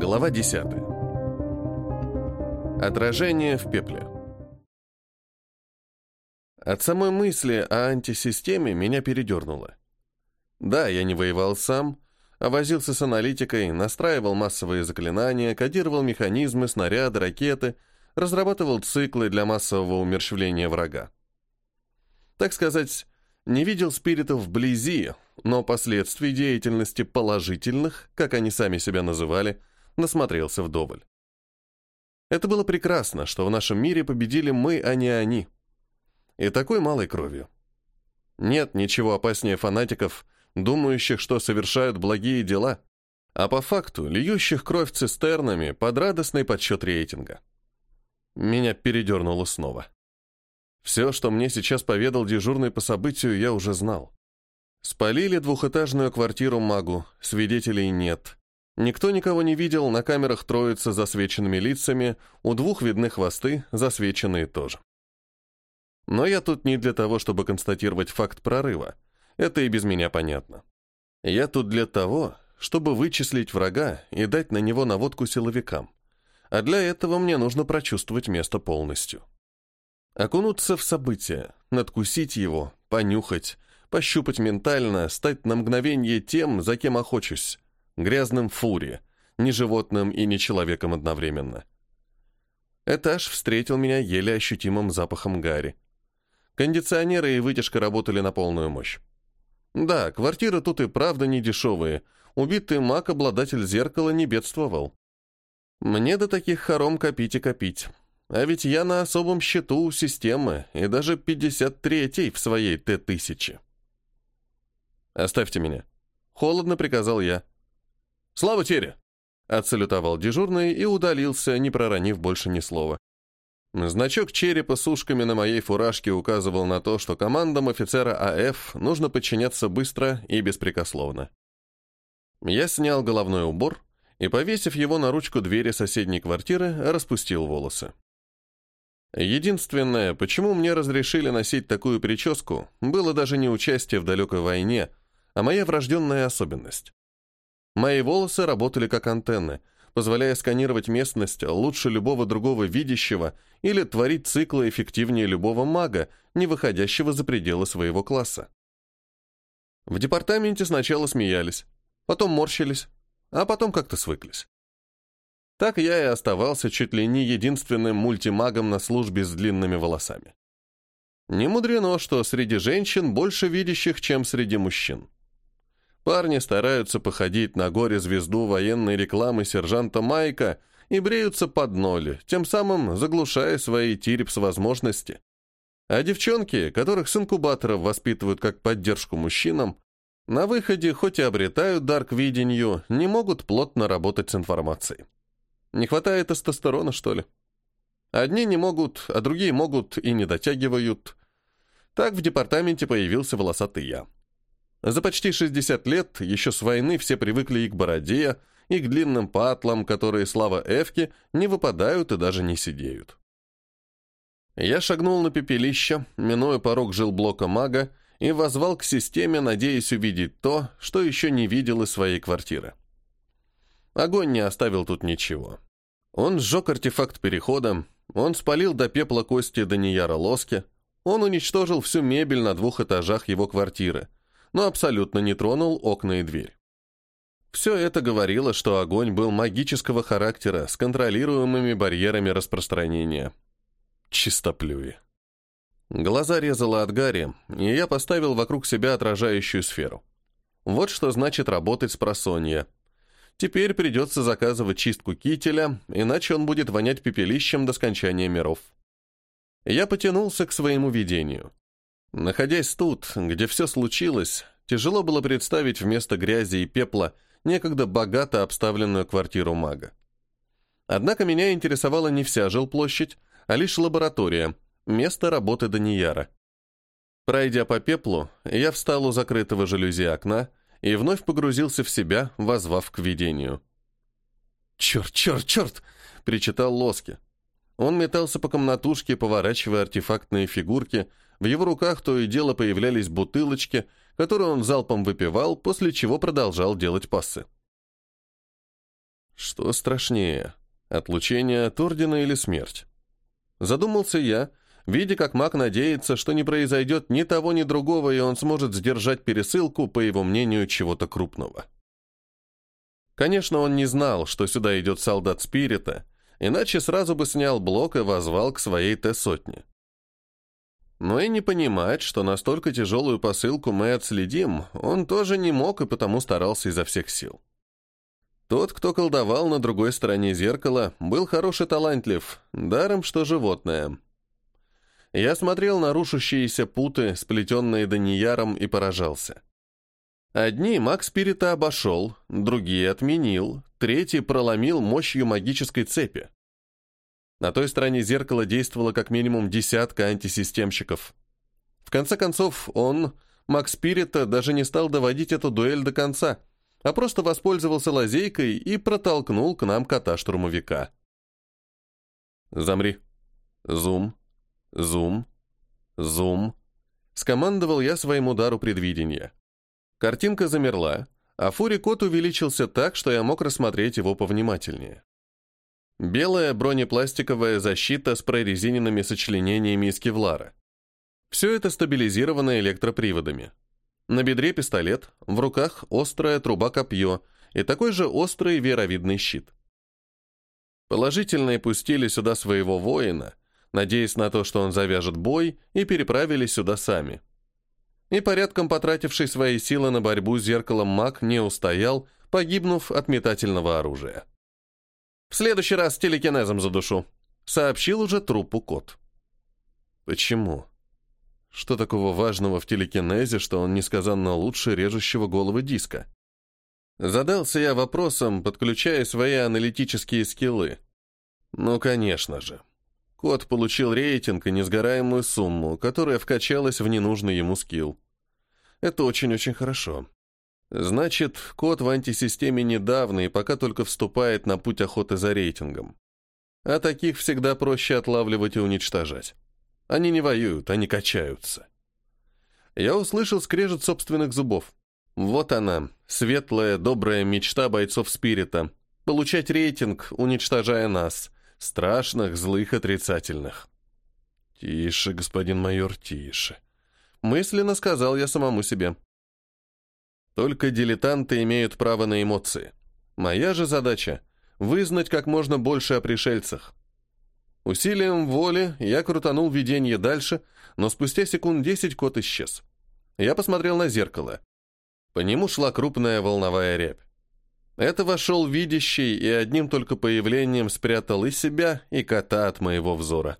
Глава 10. Отражение в пепле. От самой мысли о антисистеме меня передернуло. Да, я не воевал сам, а возился с аналитикой, настраивал массовые заклинания, кодировал механизмы, снаряды, ракеты, разрабатывал циклы для массового умерщвления врага. Так сказать, не видел спиритов вблизи, но последствий деятельности положительных, как они сами себя называли, насмотрелся вдоволь. Это было прекрасно, что в нашем мире победили мы, а не они. И такой малой кровью. Нет ничего опаснее фанатиков, думающих, что совершают благие дела, а по факту льющих кровь цистернами под радостный подсчет рейтинга. Меня передернуло снова. Все, что мне сейчас поведал дежурный по событию, я уже знал. Спалили двухэтажную квартиру магу, свидетелей нет. Никто никого не видел, на камерах троица засвеченными лицами, у двух видны хвосты, засвеченные тоже. Но я тут не для того, чтобы констатировать факт прорыва. Это и без меня понятно. Я тут для того, чтобы вычислить врага и дать на него наводку силовикам. А для этого мне нужно прочувствовать место полностью. Окунуться в события, надкусить его, понюхать, пощупать ментально, стать на мгновение тем, за кем охочусь, грязным фури, не животным и не человеком одновременно. Этаж встретил меня еле ощутимым запахом гари. Кондиционеры и вытяжка работали на полную мощь. Да, квартиры тут и правда не дешевые. Убитый маг, обладатель зеркала, не бедствовал. Мне до таких хором копить и копить. А ведь я на особом счету у системы, и даже 53-й в своей Т-1000. «Оставьте меня». Холодно приказал я. «Слава Тере!» Отсалютовал дежурный и удалился, не проронив больше ни слова. Значок черепа с ушками на моей фуражке указывал на то, что командам офицера АФ нужно подчиняться быстро и беспрекословно. Я снял головной убор и, повесив его на ручку двери соседней квартиры, распустил волосы. Единственное, почему мне разрешили носить такую прическу, было даже не участие в далекой войне, а моя врожденная особенность. Мои волосы работали как антенны, позволяя сканировать местность лучше любого другого видящего или творить циклы эффективнее любого мага, не выходящего за пределы своего класса. В департаменте сначала смеялись, потом морщились, а потом как-то свыклись. Так я и оставался чуть ли не единственным мультимагом на службе с длинными волосами. Не мудрено, что среди женщин больше видящих, чем среди мужчин. Парни стараются походить на горе-звезду военной рекламы сержанта Майка и бреются под ноль, тем самым заглушая свои тирипс-возможности. А девчонки, которых с инкубаторов воспитывают как поддержку мужчинам, на выходе, хоть и обретают дар к видению, не могут плотно работать с информацией. Не хватает тестостерона, что ли? Одни не могут, а другие могут и не дотягивают. Так в департаменте появился волосатый я. За почти 60 лет еще с войны все привыкли и к бороде, и к длинным патлам, которые, слава Эвке, не выпадают и даже не сидеют. Я шагнул на пепелище, минуя порог жилблока мага, и возвал к системе, надеясь увидеть то, что еще не видел из своей квартиры. Огонь не оставил тут ничего. Он сжег артефакт перехода, он спалил до пепла кости Данияра Лоски, он уничтожил всю мебель на двух этажах его квартиры — но абсолютно не тронул окна и дверь. Все это говорило, что огонь был магического характера с контролируемыми барьерами распространения. Чистоплюи. Глаза резало от гари, и я поставил вокруг себя отражающую сферу. Вот что значит работать с просонья. Теперь придется заказывать чистку кителя, иначе он будет вонять пепелищем до скончания миров. Я потянулся к своему видению. Находясь тут, где все случилось, тяжело было представить вместо грязи и пепла некогда богато обставленную квартиру мага. Однако меня интересовала не вся жилплощадь, а лишь лаборатория, место работы Данияра. Пройдя по пеплу, я встал у закрытого жалюзи окна и вновь погрузился в себя, возвав к видению. «Черт, черт, черт!» — причитал Лоски. Он метался по комнатушке, поворачивая артефактные фигурки, в его руках то и дело появлялись бутылочки, которые он залпом выпивал, после чего продолжал делать пассы. Что страшнее, отлучение от ордена или смерть? Задумался я, видя, как маг надеется, что не произойдет ни того, ни другого, и он сможет сдержать пересылку, по его мнению, чего-то крупного. Конечно, он не знал, что сюда идет солдат Спирита, иначе сразу бы снял блок и возвал к своей Т-сотне. Но и не понимать, что настолько тяжелую посылку мы отследим, он тоже не мог и потому старался изо всех сил. Тот, кто колдовал на другой стороне зеркала, был хороший талантлив, даром что животное. Я смотрел на рушащиеся путы, сплетенные Данияром, и поражался. Одни маг спирита обошел, другие отменил, третий проломил мощью магической цепи. На той стороне зеркала действовало как минимум десятка антисистемщиков. В конце концов, он, маг спирита, даже не стал доводить эту дуэль до конца, а просто воспользовался лазейкой и протолкнул к нам кота-штурмовика. «Замри. Зум. Зум. Зум». Скомандовал я своему удару предвидения. Картинка замерла, а фури-кот увеличился так, что я мог рассмотреть его повнимательнее. Белая бронепластиковая защита с прорезиненными сочленениями из кевлара. Все это стабилизировано электроприводами. На бедре пистолет, в руках острая труба-копье и такой же острый веровидный щит. Положительные пустили сюда своего воина, надеясь на то, что он завяжет бой, и переправили сюда сами. И порядком потративший свои силы на борьбу с зеркалом маг не устоял, погибнув от метательного оружия. В следующий раз телекинезом задушу», — сообщил уже трупу кот. «Почему? Что такого важного в телекинезе, что он несказанно лучше режущего головы диска?» Задался я вопросом, подключая свои аналитические скиллы. Ну, конечно же. Кот получил рейтинг и несгораемую сумму, которая вкачалась в ненужный ему скилл. Это очень-очень хорошо. Значит, код в антисистеме недавно и пока только вступает на путь охоты за рейтингом. А таких всегда проще отлавливать и уничтожать. Они не воюют, они качаются. Я услышал скрежет собственных зубов. Вот она, светлая, добрая мечта бойцов Спирита. Получать рейтинг, уничтожая нас. Страшных, злых, отрицательных. «Тише, господин майор, тише», — мысленно сказал я самому себе. Только дилетанты имеют право на эмоции. Моя же задача — вызнать как можно больше о пришельцах. Усилием воли я крутанул видение дальше, но спустя секунд десять кот исчез. Я посмотрел на зеркало. По нему шла крупная волновая рябь. Это вошел видящий и одним только появлением спрятал и себя, и кота от моего взора.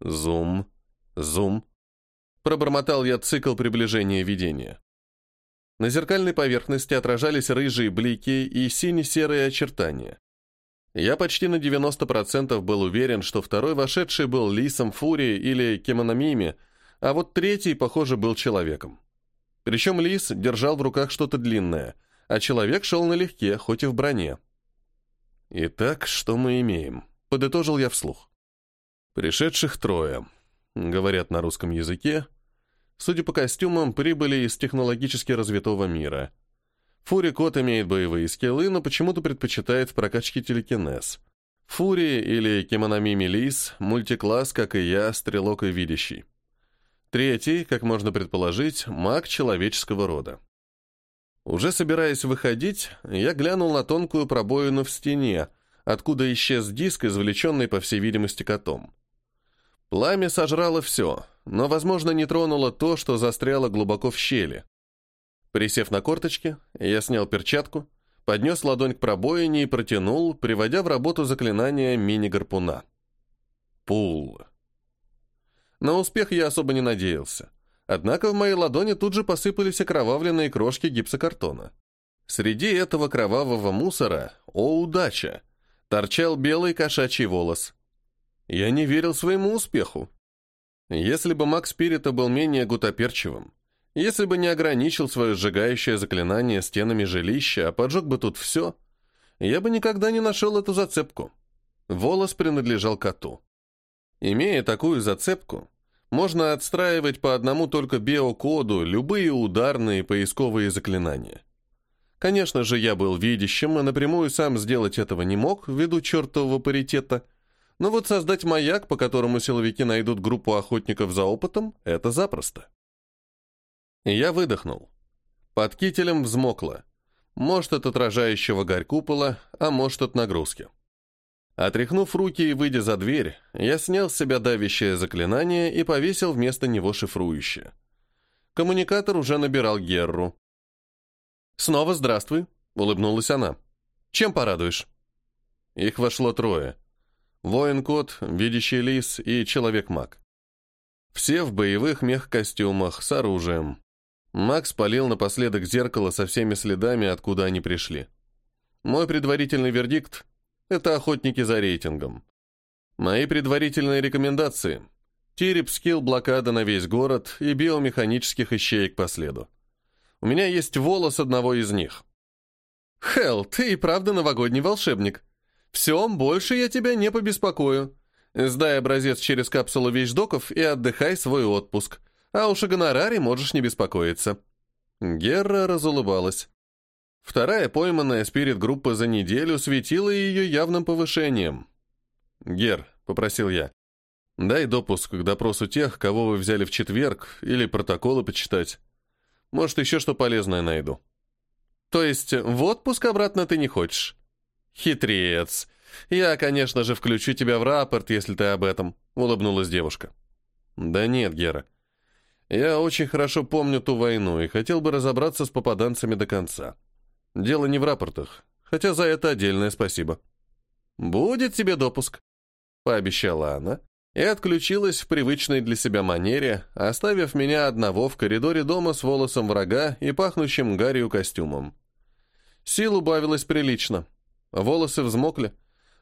Зум, зум. Пробормотал я цикл приближения видения. На зеркальной поверхности отражались рыжие блики и сине-серые очертания. Я почти на 90% был уверен, что второй вошедший был Лисом Фури или Кемономими, а вот третий, похоже, был человеком. Причем Лис держал в руках что-то длинное, а человек шел налегке, хоть и в броне. «Итак, что мы имеем?» — подытожил я вслух. «Пришедших трое», — говорят на русском языке, Судя по костюмам, прибыли из технологически развитого мира. Фури Кот имеет боевые скиллы, но почему-то предпочитает в прокачке телекинез. Фури или Кимонами Лис – мультикласс, как и я, стрелок и видящий. Третий, как можно предположить, маг человеческого рода. Уже собираясь выходить, я глянул на тонкую пробоину в стене, откуда исчез диск, извлеченный, по всей видимости, котом. Пламя сожрало все, но, возможно, не тронуло то, что застряло глубоко в щели. Присев на корточки, я снял перчатку, поднес ладонь к пробоине и протянул, приводя в работу заклинание мини-гарпуна. Пул. На успех я особо не надеялся. Однако в моей ладони тут же посыпались окровавленные крошки гипсокартона. Среди этого кровавого мусора, о удача, торчал белый кошачий волос. Я не верил своему успеху. Если бы маг Спирита был менее гутоперчивым, если бы не ограничил свое сжигающее заклинание стенами жилища, а поджег бы тут все, я бы никогда не нашел эту зацепку. Волос принадлежал коту. Имея такую зацепку, можно отстраивать по одному только биокоду любые ударные поисковые заклинания. Конечно же, я был видящим, а напрямую сам сделать этого не мог, ввиду чертового паритета. Но вот создать маяк, по которому силовики найдут группу охотников за опытом, это запросто. Я выдохнул. Под кителем взмокло. Может, от отражающего гарь купола, а может, от нагрузки. Отряхнув руки и выйдя за дверь, я снял с себя давящее заклинание и повесил вместо него шифрующее. Коммуникатор уже набирал Герру. «Снова здравствуй», — улыбнулась она. «Чем порадуешь?» Их вошло трое. Воин-кот, видящий лис и человек-маг. Все в боевых мех-костюмах, с оружием. Макс полил напоследок зеркало со всеми следами, откуда они пришли. Мой предварительный вердикт — это охотники за рейтингом. Мои предварительные рекомендации — тирип скилл блокада на весь город и биомеханических ищеек по следу. У меня есть волос одного из них. Хел, ты и правда новогодний волшебник. Все, больше я тебя не побеспокою. Сдай образец через капсулу вещдоков и отдыхай свой отпуск. А уж о гонораре можешь не беспокоиться». Герра разулыбалась. Вторая пойманная спирит-группа за неделю светила ее явным повышением. «Гер», — попросил я, — «дай допуск к допросу тех, кого вы взяли в четверг, или протоколы почитать. Может, еще что полезное найду». «То есть в отпуск обратно ты не хочешь?» «Хитрец. Я, конечно же, включу тебя в рапорт, если ты об этом», — улыбнулась девушка. «Да нет, Гера. Я очень хорошо помню ту войну и хотел бы разобраться с попаданцами до конца. Дело не в рапортах, хотя за это отдельное спасибо. «Будет тебе допуск», — пообещала она и отключилась в привычной для себя манере, оставив меня одного в коридоре дома с волосом врага и пахнущим гарью костюмом. Сил убавилось прилично. Волосы взмокли,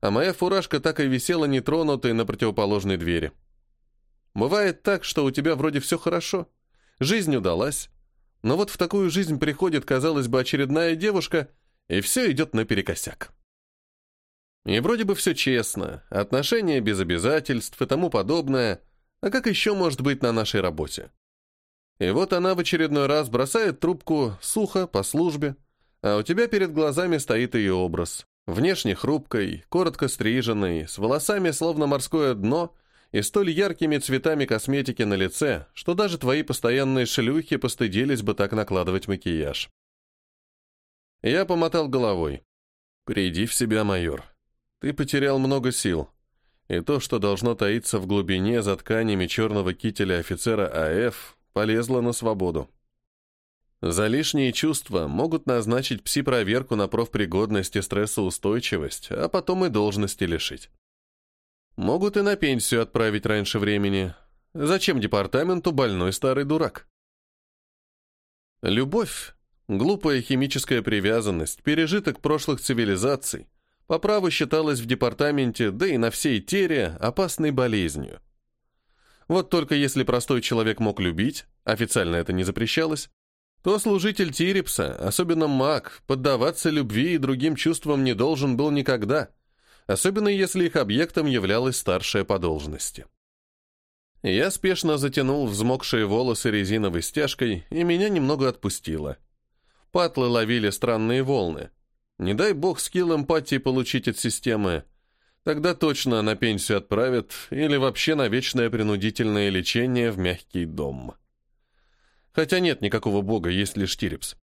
а моя фуражка так и висела нетронутой на противоположной двери. Бывает так, что у тебя вроде все хорошо, жизнь удалась, но вот в такую жизнь приходит, казалось бы, очередная девушка, и все идет наперекосяк. И вроде бы все честно, отношения без обязательств и тому подобное, а как еще может быть на нашей работе? И вот она в очередной раз бросает трубку сухо, по службе, а у тебя перед глазами стоит ее образ. Внешне хрупкой, коротко стриженной, с волосами словно морское дно и столь яркими цветами косметики на лице, что даже твои постоянные шлюхи постыдились бы так накладывать макияж. Я помотал головой. «Приди в себя, майор. Ты потерял много сил. И то, что должно таиться в глубине за тканями черного кителя офицера АФ, полезло на свободу. За лишние чувства могут назначить пси-проверку на профпригодность и стрессоустойчивость, а потом и должности лишить. Могут и на пенсию отправить раньше времени. Зачем департаменту больной старый дурак? Любовь, глупая химическая привязанность, пережиток прошлых цивилизаций, по праву считалась в департаменте, да и на всей Тере, опасной болезнью. Вот только если простой человек мог любить, официально это не запрещалось, то служитель Тирипса, особенно маг, поддаваться любви и другим чувствам не должен был никогда – особенно если их объектом являлась старшая по должности. Я спешно затянул взмокшие волосы резиновой стяжкой, и меня немного отпустило. Патлы ловили странные волны. Не дай бог скилл эмпатии получить от системы. Тогда точно на пенсию отправят или вообще на вечное принудительное лечение в мягкий дом. Хотя нет никакого бога, есть лишь Тирипс.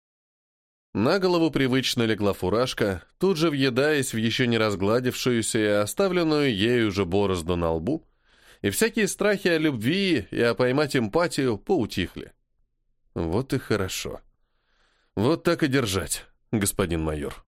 На голову привычно легла фуражка, тут же въедаясь в еще не разгладившуюся и оставленную ею уже борозду на лбу, и всякие страхи о любви и о поймать эмпатию поутихли. Вот и хорошо. Вот так и держать, господин майор.